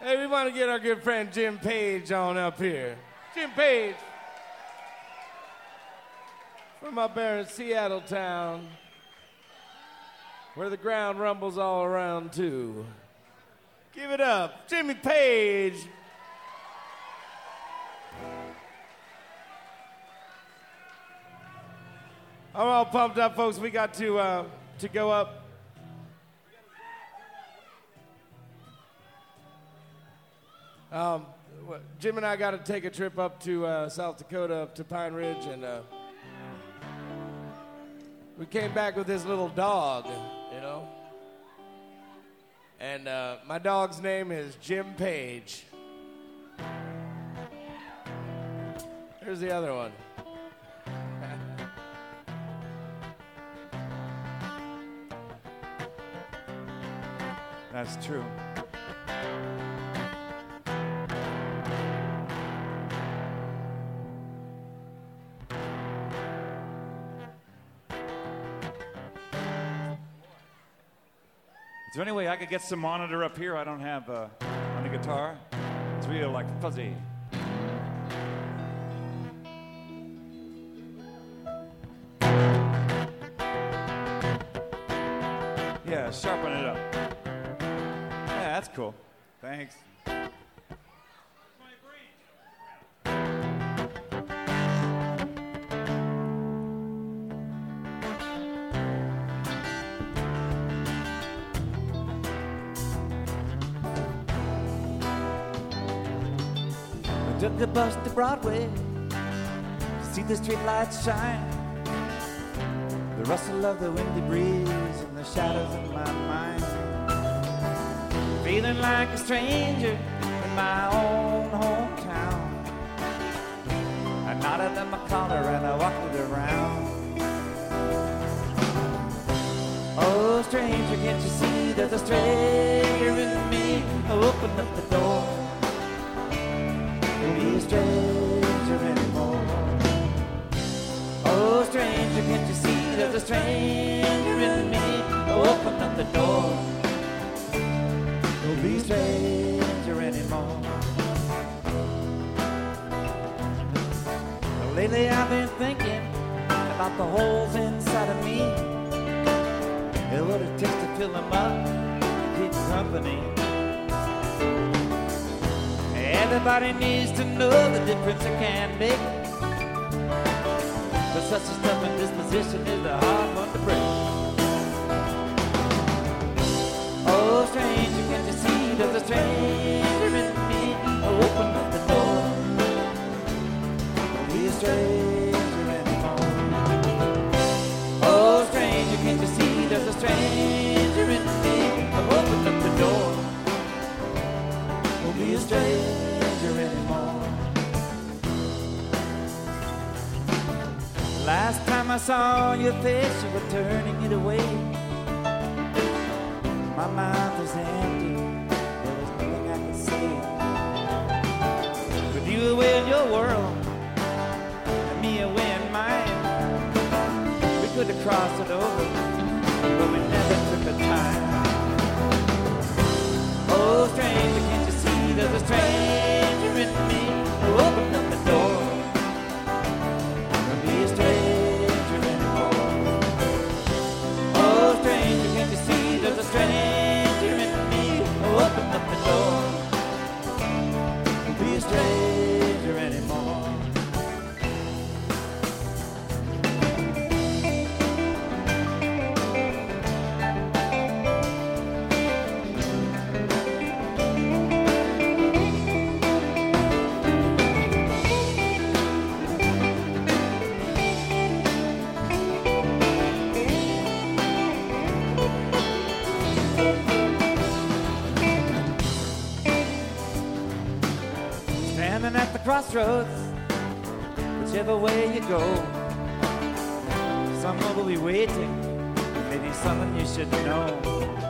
Hey, we want to get our good friend Jim Page on up here. Jim Page. From up there in Seattle town, where the ground rumbles all around, too. Give it up, Jimmy Page. I'm all pumped up, folks. We got to uh, to go up. Um, Jim and I got to take a trip up to uh, South Dakota, up to Pine Ridge, and uh, we came back with this little dog, you know. And uh, my dog's name is Jim Page. Here's the other one. That's true. Is there any way I could get some monitor up here? I don't have uh, on the guitar. It's real like fuzzy. Yeah, sharpen it up. Yeah, that's cool. Thanks. Took the bus to Broadway to see the street lights shine. The rustle of the windy breeze and the shadows in my mind. Feeling like a stranger in my own hometown. I nodded at my collar and I walked it around. Oh, stranger, can't you see there's a stranger in me? Open up the door stranger, can't you see there's a stranger in me? Open up the door. Don't be stranger anymore. Lately I've been thinking about the holes inside of me. And what it takes to fill them up and keep company. Everybody needs to know the difference it can make. Such a stubborn disposition is a hard one to break. Oh, stranger, can't you see there's a stranger in me? Oh, open up the door. Don't be a stranger anymore. Oh, stranger, can't you see there's a stranger in me? Oh, open up the door. Don't be a stranger anymore. Last time I saw your face, you were turning it away. My mouth was empty, there was nothing I could say. With you away in your world, and me away in mine, we could have crossed it over, crossroads, whichever way you go, someone will be waiting. Maybe something you should know.